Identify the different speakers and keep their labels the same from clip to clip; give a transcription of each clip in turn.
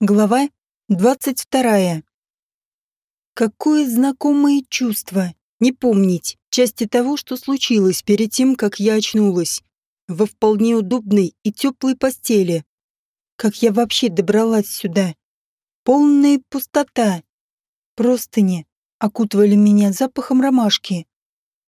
Speaker 1: Глава 22. Какое знакомое чувство не помнить части того, что случилось перед тем, как я очнулась. Во вполне удобной и теплой постели. Как я вообще добралась сюда? Полная пустота. Простыни окутывали меня запахом ромашки.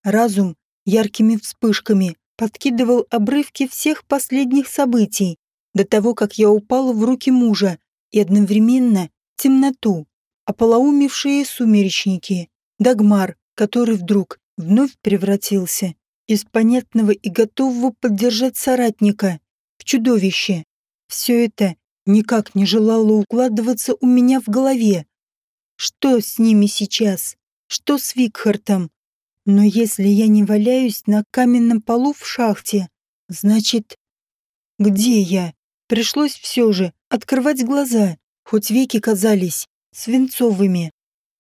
Speaker 1: Разум яркими вспышками подкидывал обрывки всех последних событий до того, как я упала в руки мужа и одновременно темноту, ополоумевшие сумеречники, Дагмар, который вдруг вновь превратился из понятного и готового поддержать соратника в чудовище. Все это никак не желало укладываться у меня в голове. Что с ними сейчас? Что с Викхартом? Но если я не валяюсь на каменном полу в шахте, значит... Где я? Пришлось все же открывать глаза, хоть веки казались свинцовыми.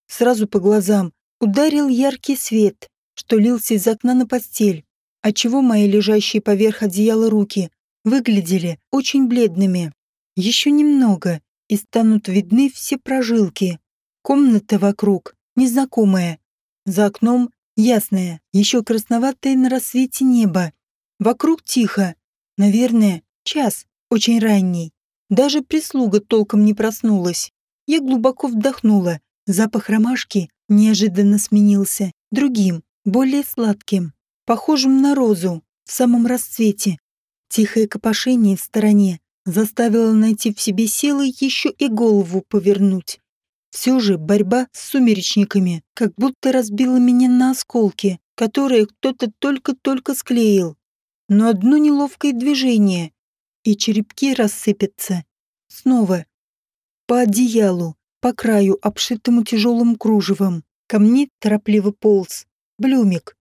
Speaker 1: Сразу по глазам ударил яркий свет, что лился из окна на постель, отчего мои лежащие поверх одеяла руки выглядели очень бледными. Еще немного, и станут видны все прожилки. Комната вокруг незнакомая. За окном ясное, еще красноватое на рассвете небо. Вокруг тихо. Наверное, час очень ранний. Даже прислуга толком не проснулась. Я глубоко вдохнула. Запах ромашки неожиданно сменился другим, более сладким, похожим на розу в самом расцвете. Тихое копошение в стороне заставило найти в себе силы еще и голову повернуть. Все же борьба с сумеречниками как будто разбила меня на осколки, которые кто-то только-только склеил. Но одно неловкое движение, и черепки рассыпятся. Снова. По одеялу, по краю, обшитому тяжелым кружевом, ко мне торопливо полз. Блюмик.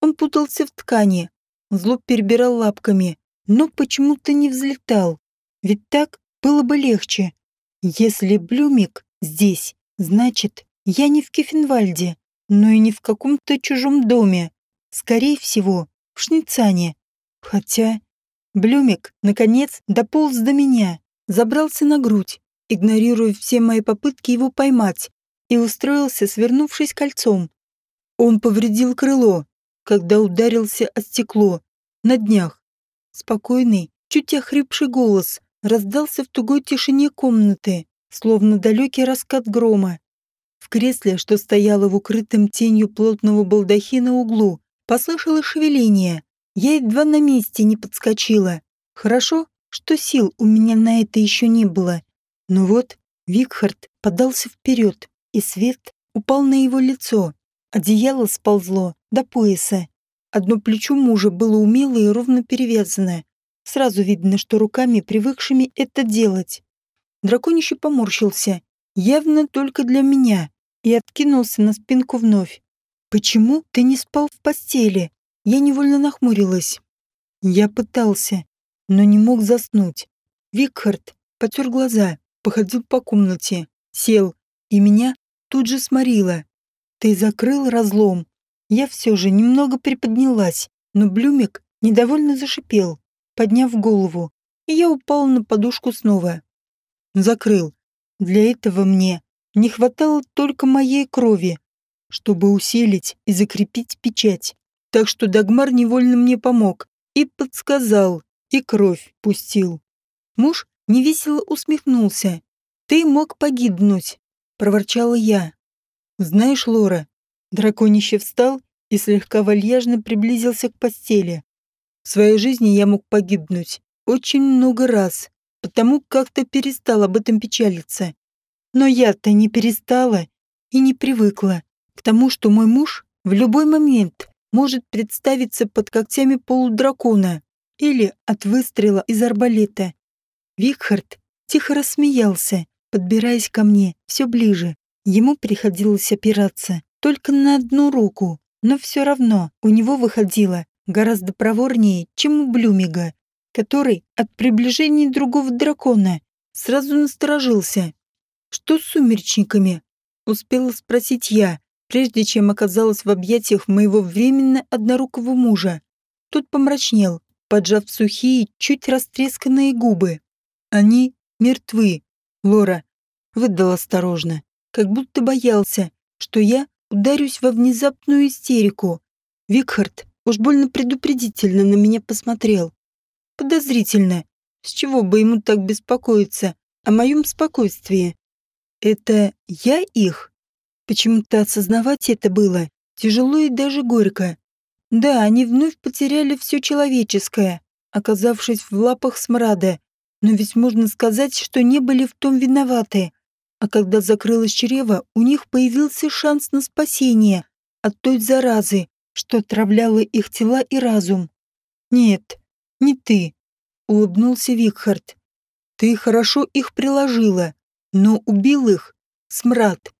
Speaker 1: Он путался в ткани, зло перебирал лапками, но почему-то не взлетал. Ведь так было бы легче. Если Блюмик здесь, значит, я не в Кефенвальде, но и не в каком-то чужом доме. Скорее всего, в Шницане. Хотя Блюмик, наконец, дополз до меня, забрался на грудь, игнорируя все мои попытки его поймать, и устроился, свернувшись кольцом. Он повредил крыло, когда ударился о стекло, на днях. Спокойный, чуть охрипший голос раздался в тугой тишине комнаты, словно далекий раскат грома. В кресле, что стояло в укрытом тенью плотного балдахина углу, послышалось шевеление. Я едва на месте не подскочила. Хорошо, что сил у меня на это еще не было. Но вот Викхард подался вперед, и свет упал на его лицо. Одеяло сползло до пояса. Одно плечо мужа было умело и ровно перевязано. Сразу видно, что руками, привыкшими это делать. Драконище поморщился, явно только для меня, и откинулся на спинку вновь. «Почему ты не спал в постели?» Я невольно нахмурилась. Я пытался, но не мог заснуть. Викхард потер глаза, походил по комнате, сел, и меня тут же сморило. «Ты закрыл разлом?» Я все же немного приподнялась, но Блюмик недовольно зашипел, подняв голову, и я упал на подушку снова. Закрыл. Для этого мне не хватало только моей крови, чтобы усилить и закрепить печать. Так что Дагмар невольно мне помог и подсказал, и кровь пустил. Муж невесело усмехнулся. «Ты мог погибнуть», — проворчала я. «Знаешь, Лора...» Драконище встал и слегка вальяжно приблизился к постели. В своей жизни я мог погибнуть очень много раз, потому как-то перестал об этом печалиться. Но я-то не перестала и не привыкла к тому, что мой муж в любой момент может представиться под когтями полудракона или от выстрела из арбалета. Викхард тихо рассмеялся, подбираясь ко мне все ближе. Ему приходилось опираться только на одну руку, но все равно у него выходило гораздо проворнее, чем у Блюмига, который от приближения другого дракона сразу насторожился. «Что с сумеречниками?» — успела спросить я, прежде чем оказалась в объятиях моего временно однорукого мужа. Тот помрачнел, поджав сухие, чуть растресканные губы. Они мертвы. Лора выдал осторожно, как будто боялся, что я ударюсь во внезапную истерику. Викхард уж больно предупредительно на меня посмотрел. Подозрительно. С чего бы ему так беспокоиться о моем спокойствии? Это я их? Почему-то осознавать это было тяжело и даже горько. Да, они вновь потеряли все человеческое, оказавшись в лапах смрада. Но ведь можно сказать, что не были в том виноваты. А когда закрылось чрево, у них появился шанс на спасение от той заразы, что отравляла их тела и разум. «Нет, не ты», — улыбнулся Викхард. «Ты хорошо их приложила, но убил их смрад.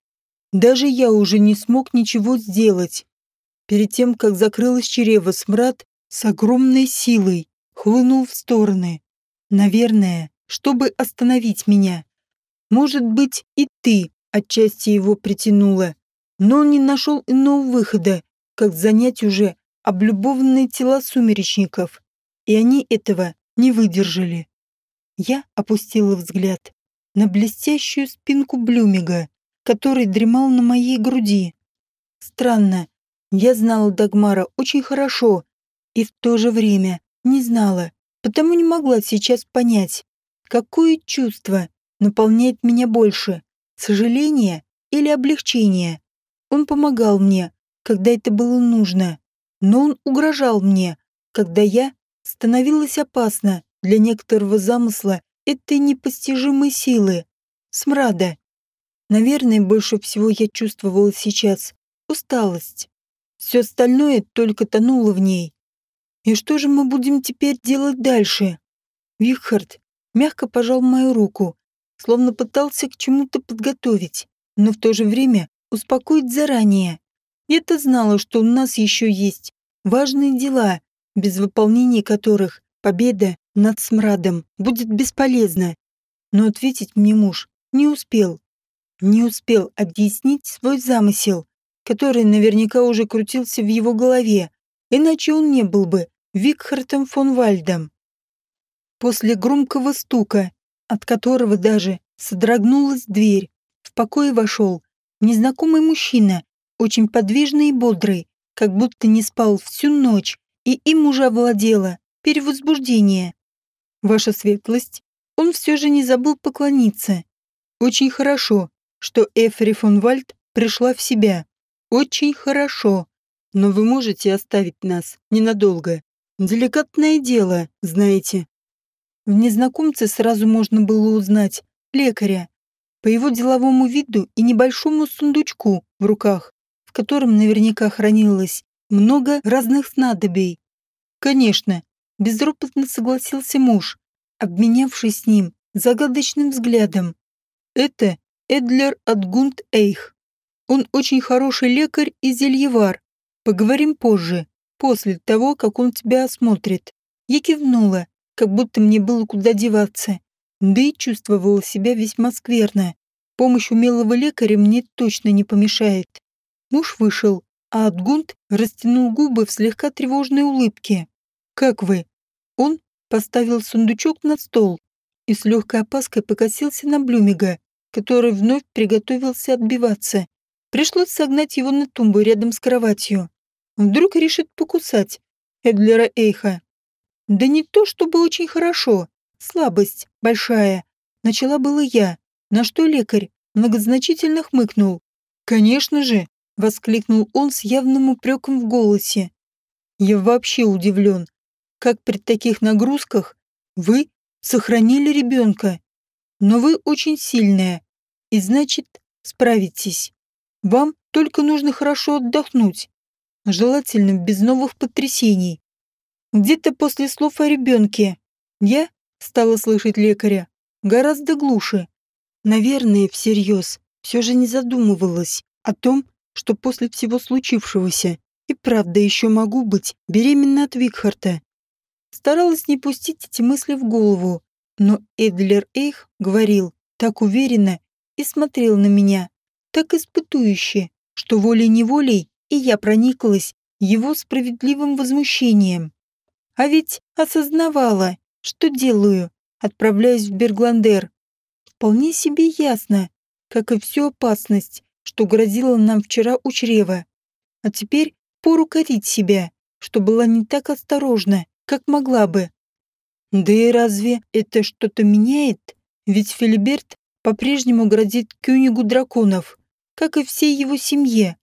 Speaker 1: Даже я уже не смог ничего сделать. Перед тем, как закрылось чрево, смрад с огромной силой хлынул в стороны. Наверное, чтобы остановить меня. Может быть, и ты отчасти его притянула, но он не нашел иного выхода, как занять уже облюбованные тела сумеречников, и они этого не выдержали. Я опустила взгляд на блестящую спинку Блюмига, который дремал на моей груди. Странно, я знала Дагмара очень хорошо и в то же время не знала, потому не могла сейчас понять, какое чувство наполняет меня больше – сожаление или облегчение. Он помогал мне, когда это было нужно, но он угрожал мне, когда я становилась опасна для некоторого замысла этой непостижимой силы, смрада. Наверное, больше всего я чувствовала сейчас усталость. Все остальное только тонуло в ней. И что же мы будем теперь делать дальше? Вихард мягко пожал мою руку, словно пытался к чему-то подготовить, но в то же время успокоить заранее. Я-то знала, что у нас еще есть важные дела, без выполнения которых победа над смрадом будет бесполезна. Но ответить мне муж не успел. Не успел объяснить свой замысел, который наверняка уже крутился в его голове, иначе он не был бы Викхартом фон Вальдом. После громкого стука, от которого даже содрогнулась дверь, в покое вошел незнакомый мужчина, очень подвижный и бодрый, как будто не спал всю ночь, и им уже овладело перевозбуждение. Ваша светлость, он все же не забыл поклониться. Очень хорошо, что Эфри фон Вальд пришла в себя. Очень хорошо. Но вы можете оставить нас ненадолго. Деликатное дело, знаете. В незнакомце сразу можно было узнать лекаря. По его деловому виду и небольшому сундучку в руках, в котором наверняка хранилось много разных снадобий. Конечно, безропотно согласился муж, обменявшись с ним загадочным взглядом. Это Эдлер Адгунд Эйх. Он очень хороший лекарь и зельевар. Поговорим позже, после того, как он тебя осмотрит. Я кивнула, как будто мне было куда деваться. Да и чувствовала себя весьма скверно. Помощь умелого лекаря мне точно не помешает. Муж вышел, а Адгунд растянул губы в слегка тревожной улыбке. «Как вы?» Он поставил сундучок на стол и с легкой опаской покосился на Блюмига, который вновь приготовился отбиваться. Пришлось согнать его на тумбу рядом с кроватью. Вдруг решит покусать Эдлера Эйха. Да не то, чтобы очень хорошо. Слабость большая. Начала было я, на что лекарь многозначительно хмыкнул. «Конечно же!» — воскликнул он с явным упреком в голосе. «Я вообще удивлен, как при таких нагрузках вы сохранили ребенка. Но вы очень сильная, и значит, справитесь. Вам только нужно хорошо отдохнуть, желательно без новых потрясений. Где-то после слов о ребенке я стала слышать лекаря гораздо глуше. Наверное, всерьез все же не задумывалась о том, что после всего случившегося и правда еще могу быть беременна от Викхарта. Старалась не пустить эти мысли в голову, но Эдлер Эйх говорил так уверенно и смотрел на меня, так испытующе, что волей-неволей и я прониклась его справедливым возмущением. А ведь осознавала, что делаю, отправляясь в Бергландер. вполне себе ясно, как и всю опасность, что грозила нам вчера у чрева. А теперь пору корить себя, что была не так осторожна, как могла бы. Да и разве это что-то меняет? Ведь Филиберт по-прежнему грозит Кюнигу драконов, как и всей его семье.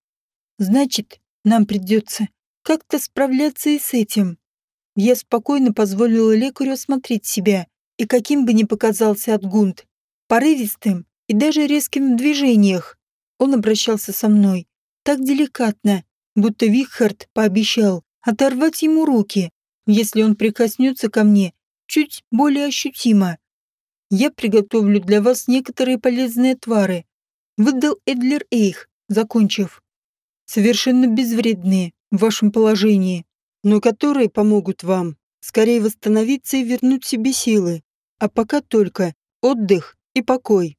Speaker 1: Значит, нам придется как-то справляться и с этим. Я спокойно позволила лекарю осмотреть себя, и каким бы ни показался Отгунд, порывистым и даже резким в движениях, он обращался со мной так деликатно, будто Вихард пообещал оторвать ему руки, если он прикоснется ко мне чуть более ощутимо. Я приготовлю для вас некоторые полезные твары. Выдал Эдлер Эйх, закончив. Совершенно безвредные в вашем положении, но которые помогут вам скорее восстановиться и вернуть себе силы. А пока только отдых и покой.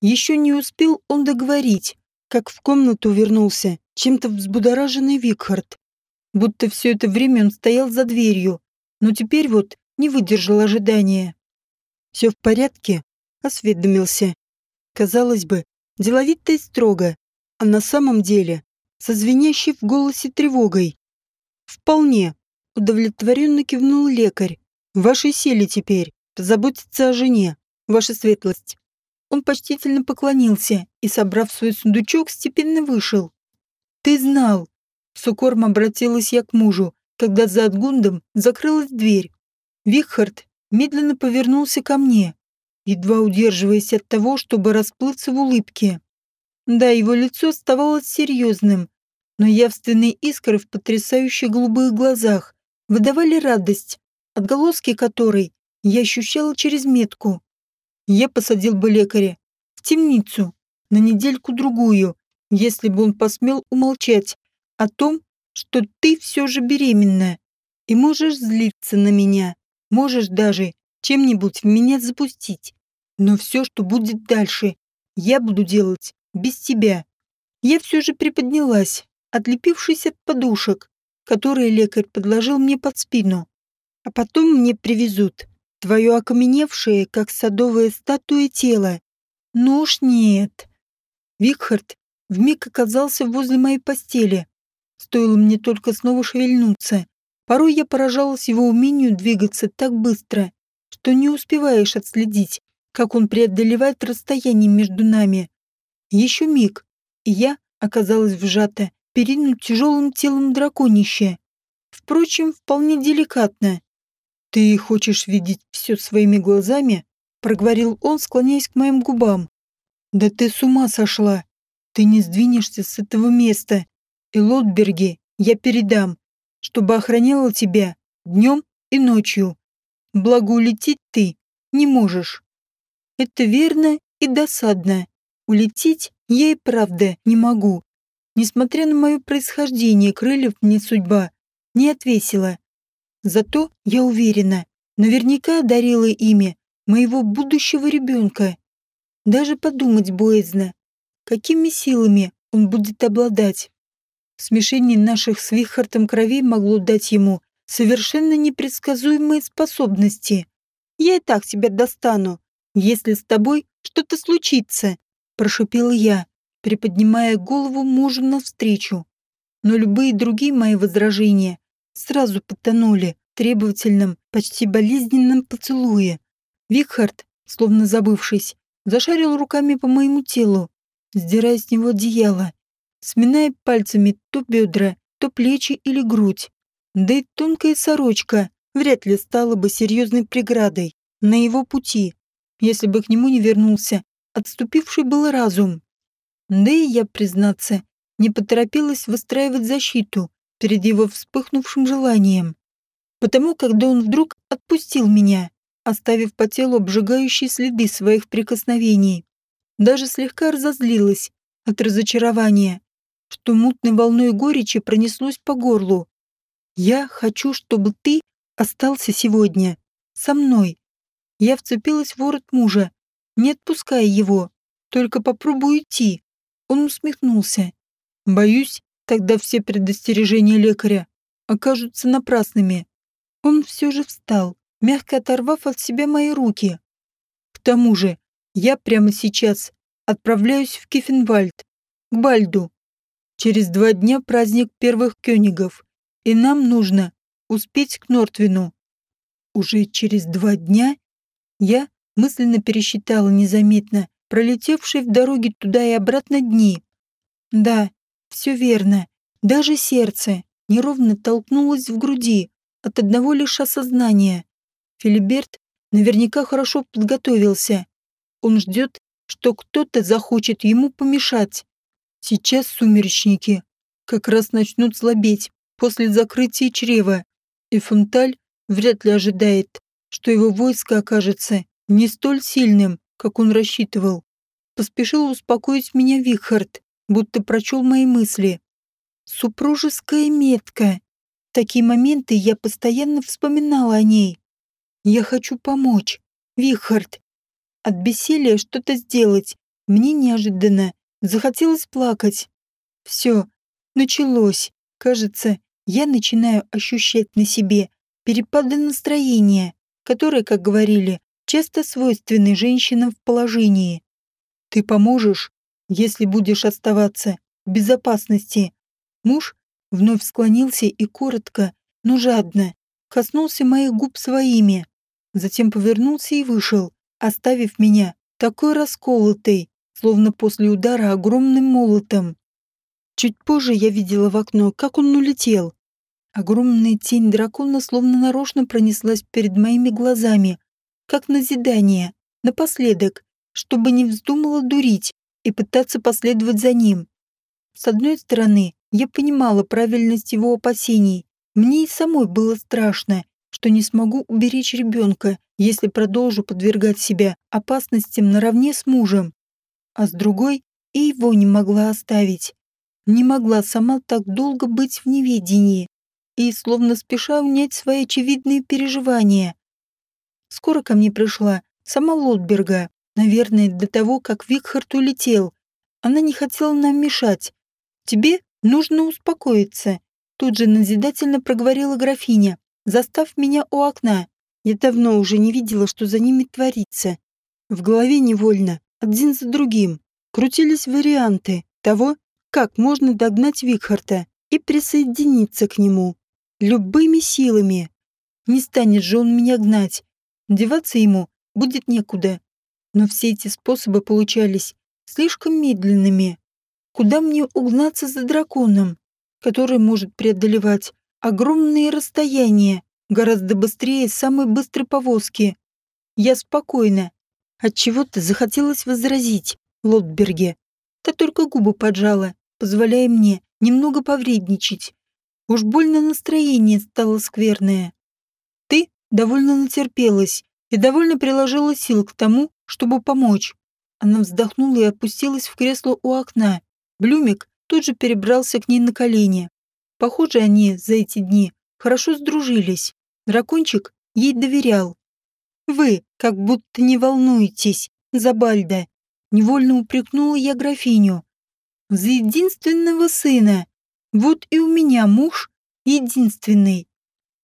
Speaker 1: Еще не успел он договорить, как в комнату вернулся чем-то взбудораженный Викхард. Будто все это время он стоял за дверью, но теперь вот не выдержал ожидания. «Все в порядке?» — осведомился. Казалось бы, деловито и строго, а на самом деле со звенящей в голосе тревогой. «Вполне», — удовлетворенно кивнул лекарь. «В вашей силе теперь позаботиться о жене, ваша светлость». Он почтительно поклонился и, собрав свой сундучок, степенно вышел. «Ты знал!» С укором обратилась я к мужу, когда за Адгундом закрылась дверь. Викхард медленно повернулся ко мне, едва удерживаясь от того, чтобы расплыться в улыбке. Да, его лицо оставалось серьезным, но явственные искры в потрясающих голубых глазах выдавали радость, отголоски которой я ощущала через метку. Я посадил бы лекаря в темницу на недельку-другую, если бы он посмел умолчать о том, что ты все же беременна и можешь злиться на меня, можешь даже чем-нибудь в меня запустить. Но все, что будет дальше, я буду делать без тебя. Я все же приподнялась, отлепившись от подушек, которые лекарь подложил мне под спину. А потом мне привезут твое окаменевшее, как садовая статуя тело. Ну уж нет. Викхард вмиг оказался возле моей постели. Стоило мне только снова шевельнуться. Порой я поражалась его умению двигаться так быстро, что не успеваешь отследить, как он преодолевает расстояние между нами. Еще миг, и я оказалась вжата перед тяжелым телом драконище. Впрочем, вполне деликатно. «Ты хочешь видеть все своими глазами?» — проговорил он, склоняясь к моим губам. «Да ты с ума сошла! Ты не сдвинешься с этого места, и Лотберги я передам, чтобы охраняла тебя днем и ночью. Благо улететь ты не можешь». Это верно и досадно. Улететь я и правда не могу. Несмотря на мое происхождение, крыльев мне судьба не отвесила. Зато, я уверена, наверняка одарила ими моего будущего ребенка. Даже подумать боязно, какими силами он будет обладать. Смешение наших с Вихартом кровей могло дать ему совершенно непредсказуемые способности. Я и так себя достану, если с тобой что-то случится, прошипела я, приподнимая голову мужу навстречу. Но любые другие мои возражения сразу потонули в требовательном, почти болезненном поцелуе. Викхард, словно забывшись, зашарил руками по моему телу, сдирая с него одеяло, сминая пальцами то бедра, то плечи или грудь. Да и тонкая сорочка вряд ли стала бы серьезной преградой на его пути, если бы к нему не вернулся отступивший был разум. Да и я, признаться, не поторопилась выстраивать защиту, перед его вспыхнувшим желанием. Потому, когда он вдруг отпустил меня, оставив по телу обжигающие следы своих прикосновений, даже слегка разозлилась от разочарования, что мутной волной горечи пронеслось по горлу. «Я хочу, чтобы ты остался сегодня со мной». Я вцепилась в ворот мужа, не отпуская его, только попробуй идти. Он усмехнулся. Боюсь, Тогда все предостережения лекаря окажутся напрасными. Он все же встал, мягко оторвав от себя мои руки. К тому же, Я прямо сейчас отправляюсь в Кефенвальд, к Бальду. Через два дня праздник первых кёнигов, и нам нужно успеть к Нортвину. Уже через два дня я мысленно пересчитала незаметно пролетевшие в дороге туда и обратно дни. Да, все верно. Даже сердце неровно толкнулось в груди от одного лишь осознания. Филиберт наверняка хорошо подготовился. Он ждет, что кто-то захочет ему помешать. Сейчас сумеречники как раз начнут слабеть после закрытия чрева, и Фунталь вряд ли ожидает, что его войско окажется не столь сильным, как он рассчитывал. Поспешил успокоить меня Вихард, будто прочел мои мысли. Супружеская метка. В такие моменты я постоянно вспоминала о ней. Я хочу помочь. Вихард. От бессилия что-то сделать. Мне неожиданно захотелось плакать. Все. Началось. Кажется, я начинаю ощущать на себе перепады настроения, которые, как говорили, часто свойственны женщинам в положении. Ты поможешь, если будешь оставаться в безопасности. Муж вновь склонился и коротко, но жадно коснулся моих губ своими, затем повернулся и вышел, оставив меня такой расколотой, словно после удара огромным молотом. Чуть позже я видела в окно, как он улетел. Огромная тень дракона словно нарочно пронеслась перед моими глазами, как назидание, напоследок, чтобы не вздумала дурить и пытаться последовать за ним. С одной стороны, я понимала правильность его опасений. Мне и самой было страшно, что не смогу уберечь ребенка, если продолжу подвергать себя опасностям наравне с мужем. А с другой, и его не могла оставить. Не могла сама так долго быть в неведении и словно спеша унять свои очевидные переживания. Скоро ко мне пришла сама Лотберга, наверное, до того, как Викхард улетел. Она не хотела нам мешать. Тебе нужно успокоиться. Тут же назидательно проговорила графиня, застав меня у окна. Я давно уже не видела, что за ними творится. В голове невольно, один за другим, крутились варианты того, как можно догнать Викхарта и присоединиться к нему. Любыми силами. Не станет же он меня гнать, Деваться ему будет некуда. Но все эти способы получались слишком медленными. Куда мне угнаться за драконом, который может преодолевать огромные расстояния гораздо быстрее самой быстрой повозки? Я спокойна. Отчего-то захотелось возразить Лотберге. Та только губы поджала, позволяя мне немного повредничать. Уж больно настроение стало скверное довольно натерпелась и довольно приложила сил к тому, чтобы помочь. Она вздохнула и опустилась в кресло у окна. Блюмик тут же перебрался к ней на колени. Похоже, они за эти дни хорошо сдружились. Дракончик ей доверял. «Вы как будто не волнуетесь, Забальда», — невольно упрекнула я графиню. «За единственного сына. Вот и у меня муж единственный.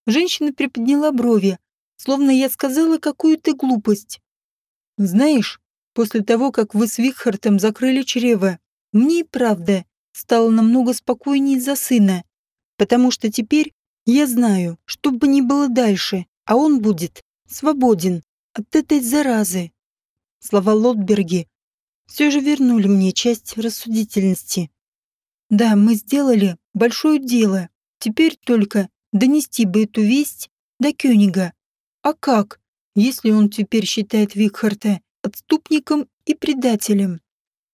Speaker 1: Женщина приподняла брови, словно я сказала какую-то глупость. «Знаешь, после того, как вы с Викхартом закрыли чрево, мне и правда стало намного спокойнее за сына, потому что теперь я знаю, что бы ни было дальше, а он будет свободен от этой заразы». Слова Лотберги все же вернули мне часть рассудительности. Да, мы сделали большое дело. Теперь только Донести бы эту весть до Кёнига. А как, если он теперь считает Викхарта отступником и предателем?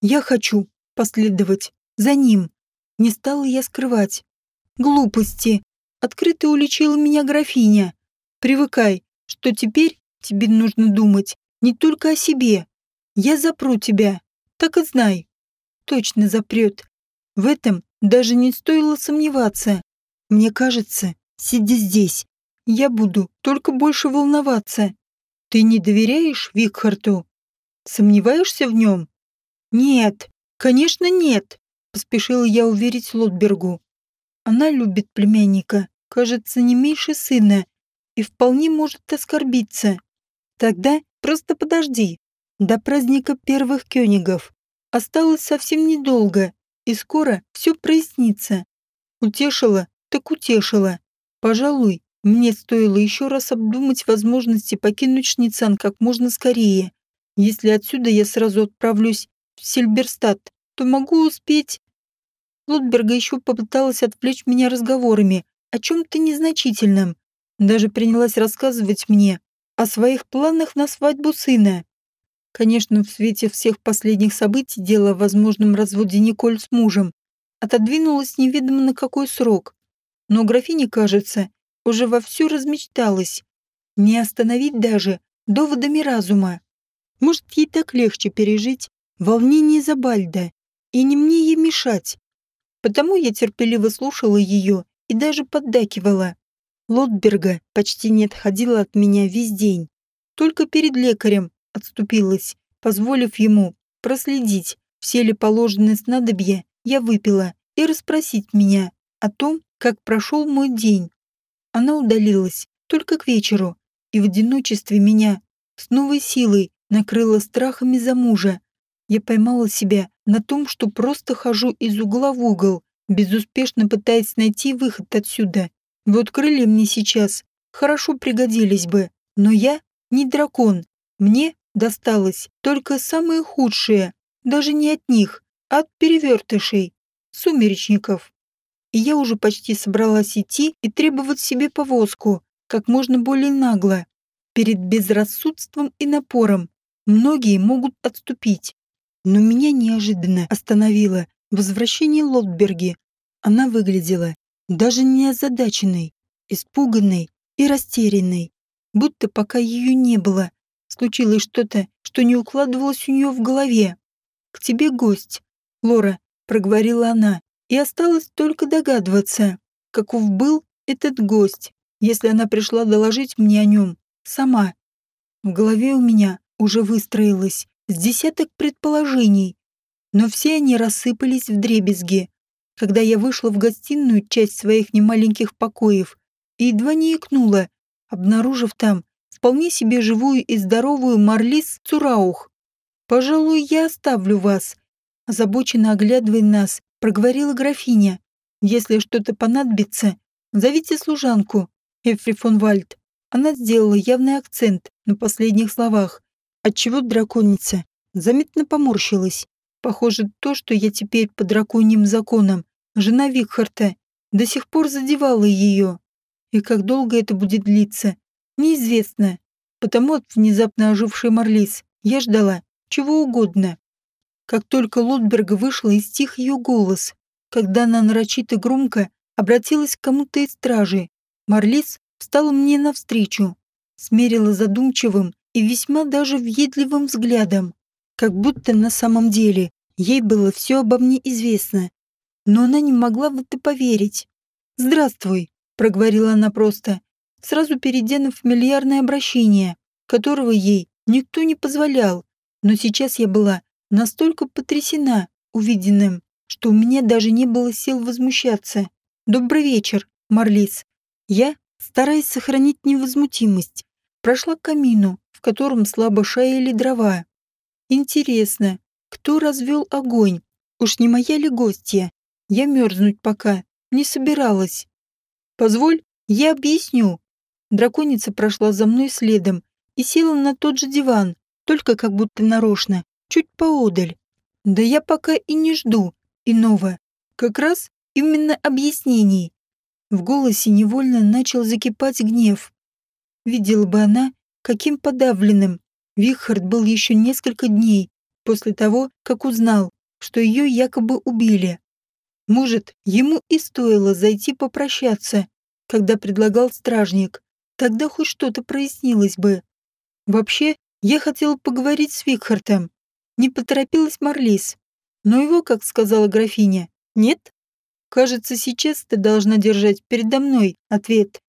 Speaker 1: Я хочу последовать за ним. Не стала я скрывать. Глупости. Открыто уличила меня графиня. Привыкай, что теперь тебе нужно думать не только о себе. Я запру тебя, так и знай. Точно запрет. В этом даже не стоило сомневаться. Мне кажется, Сиди здесь. Я буду только больше волноваться. Ты не доверяешь Викхарту? Сомневаешься в нем? Нет, конечно нет, поспешила я уверить Лотбергу. Она любит племянника, кажется, не меньше сына, и вполне может оскорбиться. Тогда просто подожди. До праздника первых кёнигов. Осталось совсем недолго, и скоро все прояснится. Утешила, так утешила. Пожалуй, мне стоило еще раз обдумать возможности покинуть Шницан как можно скорее. Если отсюда я сразу отправлюсь в Сильберстад, то могу успеть... Лотберга еще попыталась отвлечь меня разговорами о чем-то незначительном. Даже принялась рассказывать мне о своих планах на свадьбу сына. Конечно, в свете всех последних событий дело о возможном разводе Николь с мужем отодвинулось неведомо на какой срок. Но графине, кажется, уже вовсю размечталась. Не остановить даже доводами разума. Может, ей так легче пережить волнение за Бальда, и не мне ей мешать. Потому я терпеливо слушала ее и даже поддакивала. Лотберга почти не отходила от меня весь день. Только перед лекарем отступилась, позволив ему проследить, все ли положенные снадобья я выпила, и расспросить меня о том, как прошел мой день. Она удалилась только к вечеру, и в одиночестве меня с новой силой накрыла страхами за мужа. Я поймала себя на том, что просто хожу из угла в угол, безуспешно пытаясь найти выход отсюда. Вот крылья мне сейчас хорошо пригодились бы, но я не дракон. Мне досталось только самое худшее, даже не от них, а от перевертышей, сумеречников. И я уже почти собралась идти и требовать себе повозку, как можно более нагло. Перед безрассудством и напором многие могут отступить. Но меня неожиданно остановило возвращение Лотберги. Она выглядела даже не озадаченной, испуганной и растерянной, будто пока ее не было, случилось что-то, что не укладывалось у нее в голове. «К тебе гость, Лора», — проговорила она, и осталось только догадываться, каков был этот гость, если она пришла доложить мне о нем сама. В голове у меня уже выстроилось с десяток предположений, но все они рассыпались в дребезги, когда я вышла в гостиную часть своих немаленьких покоев и едва не икнула, обнаружив там вполне себе живую и здоровую Марлис Цураух. «Пожалуй, я оставлю вас», озабоченно оглядывая нас, проговорила графиня. «Если что-то понадобится, зовите служанку, Эфри фон Вальд». Она сделала явный акцент на последних словах, отчего драконица заметно поморщилась. Похоже, то, что я теперь по драконьим законам, жена Викхарта, до сих пор задевала ее. И как долго это будет длиться, неизвестно. Потому от внезапно ожившей Марлис я ждала чего угодно. Как только Лотберга вышла из стих ее голос, когда она нарочито громко обратилась к кому-то из стражи, Марлис встала мне навстречу, смерила задумчивым и весьма даже въедливым взглядом, как будто на самом деле ей было все обо мне известно. Но она не могла в это поверить. «Здравствуй», — проговорила она просто, сразу перейдя на фамильярное обращение, которого ей никто не позволял. Но сейчас я была настолько потрясена увиденным, что у меня даже не было сил возмущаться. «Добрый вечер, Марлис». Я, стараясь сохранить невозмутимость, прошла к камину, в котором слабо шаяли дрова. Интересно, кто развел огонь? Уж не моя ли гостья? Я мерзнуть пока не собиралась. Позволь, я объясню. Драконица прошла за мной следом и села на тот же диван, только как будто нарочно, чуть поодаль. Да я пока и не жду иного. Как раз именно объяснений. В голосе невольно начал закипать гнев. Видела бы она, каким подавленным Вихард был еще несколько дней после того, как узнал, что ее якобы убили. Может, ему и стоило зайти попрощаться, когда предлагал стражник. Тогда хоть что-то прояснилось бы. Вообще, я хотела поговорить с Викхартом. Не поторопилась Марлис. Но его, как сказала графиня, нет? Кажется, сейчас ты должна держать передо мной ответ,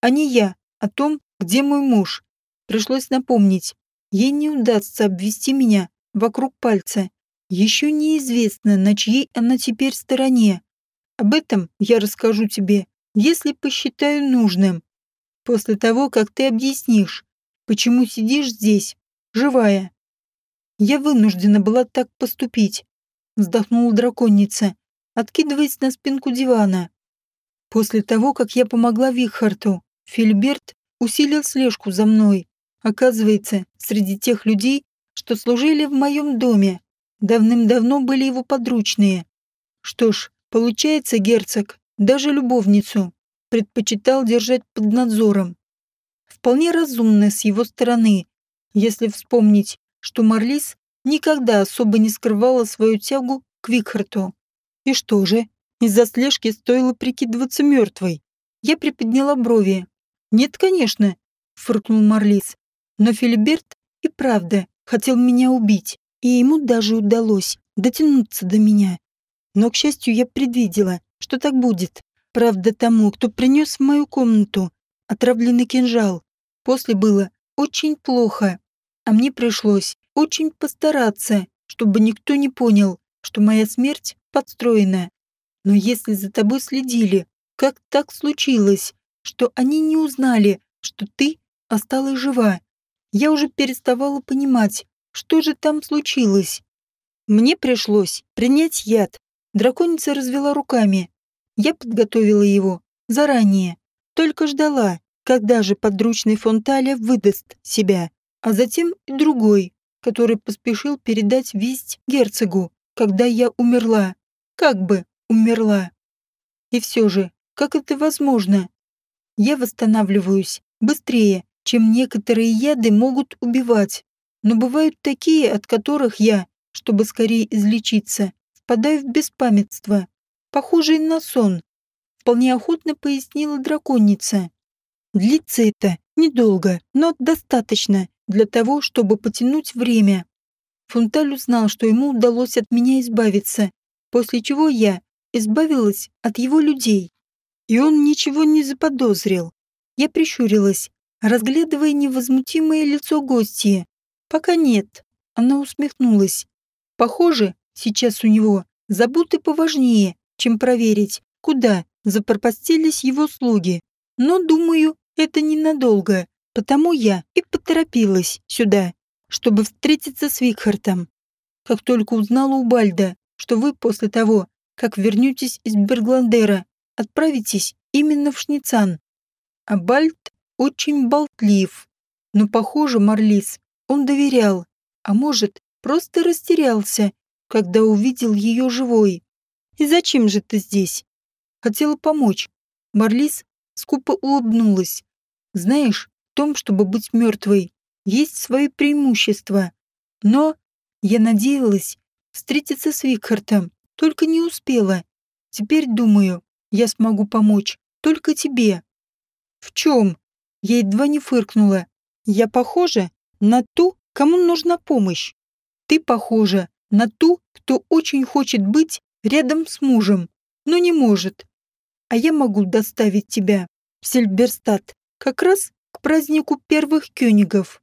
Speaker 1: а не я о том, где мой муж. Пришлось напомнить. Ей не удастся обвести меня вокруг пальца. Еще неизвестно, на чьей она теперь стороне. Об этом я расскажу тебе, если посчитаю нужным. После того, как ты объяснишь, почему сидишь здесь, живая. Я вынуждена была так поступить. Вздохнула драконица, откидываясь на спинку дивана. После того, как я помогла Вихарту, Фильберт усилил слежку за мной. Оказывается, среди тех людей, что служили в моем доме, давным-давно были его подручные. Что ж, получается, герцог, даже любовницу, предпочитал держать под надзором. Вполне разумно с его стороны, если вспомнить, что Марлис никогда особо не скрывала свою тягу к Викхарту. И что же, из-за слежки стоило прикидываться мертвой. Я приподняла брови. «Нет, конечно», — фыркнул Марлис. «Но Филиберт и правда хотел меня убить, и ему даже удалось дотянуться до меня. Но, к счастью, я предвидела, что так будет. Правда, тому, кто принес в мою комнату отравленный кинжал, после было очень плохо, а мне пришлось очень постараться, чтобы никто не понял, что моя смерть подстроена. Но если за тобой следили, как так случилось, что они не узнали, что ты осталась жива? Я уже переставала понимать, что же там случилось. Мне пришлось принять яд. Драконица развела руками. Я подготовила его заранее. Только ждала, когда же подручный Фонталя выдаст себя. А затем и другой, который поспешил передать весть герцогу, когда я умерла. Как бы умерла. И все же, как это возможно? Я восстанавливаюсь быстрее, чем некоторые яды могут убивать. Но бывают такие, от которых я, чтобы скорее излечиться, впадаю в беспамятство, похожее на сон. Вполне охотно пояснила драконица. Длится это недолго, но достаточно для того, чтобы потянуть время. Фунталь узнал, что ему удалось от меня избавиться, после чего я избавилась от его людей. И он ничего не заподозрил. Я прищурилась, разглядывая невозмутимое лицо гостья. Пока нет. Она усмехнулась. Похоже, сейчас у него заботы поважнее, чем проверить, куда запропастились его слуги. Но, думаю, это ненадолго, потому я и поторопилась сюда, чтобы встретиться с Викхартом. Как только узнала у Бальда, что вы после того, как вернетесь из Бергландера, отправитесь именно в Шницан. А Бальд очень болтлив. Но, похоже, Марлис, он доверял, а может, просто растерялся, когда увидел ее живой. И зачем же ты здесь? Хотела помочь. Марлис скупо улыбнулась. Знаешь, в том, чтобы быть мертвой, есть свои преимущества. Но я надеялась встретиться с Викхартом, только не успела. Теперь думаю, я смогу помочь только тебе. В чем? Я едва не фыркнула. Я похожа на ту, кому нужна помощь. Ты похожа на ту, кто очень хочет быть рядом с мужем, но не может. А я могу доставить тебя в Сильберстад как раз к празднику первых кёнигов.